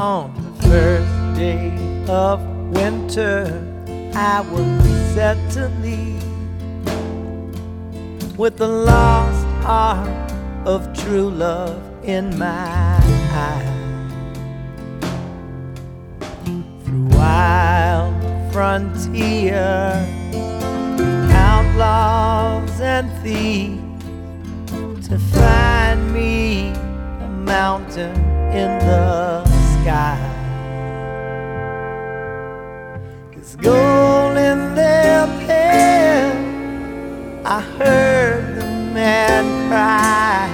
On the first day of winter, I was set to leave with the lost heart of true love in my eyes. Through wild frontier, outlaws and thieves, to find me a mountain in the sky. Gold in their pen. I heard the man cry.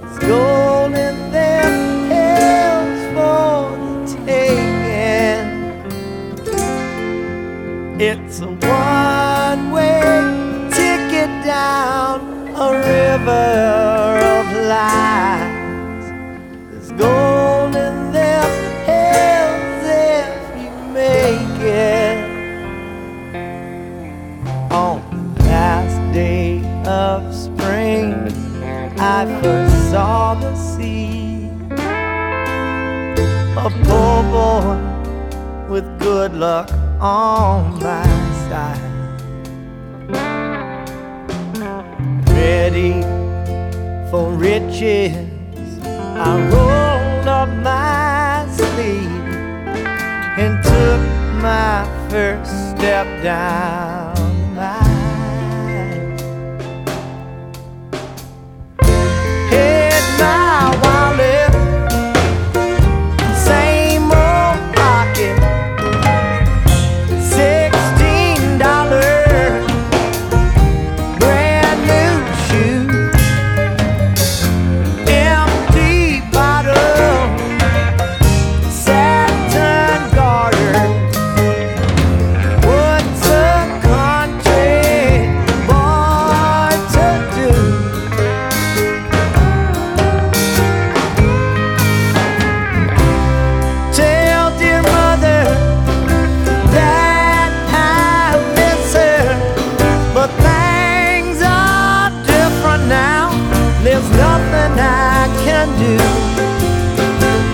There's gold in their pills for the taking. It's a one-way ticket down a river of spring, I first saw the sea. A poor boy with good luck on my side. Ready for riches, I rolled up my sleeve and took my first step down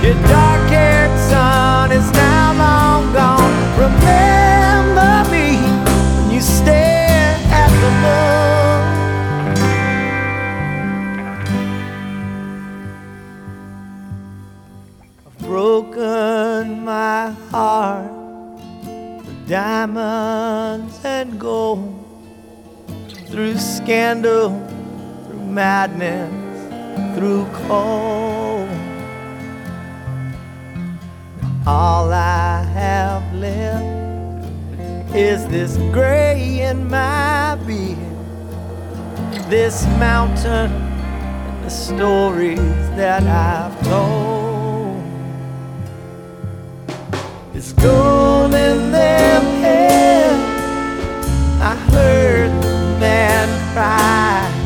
Your dark-haired son is now long gone. Remember me when you stare at the moon. I've broken my heart for diamonds and gold through scandal, through madness, through cold. All I have left is this gray in my beard, this mountain, and the stories that I've told. It's gold in them head. I heard the man cry.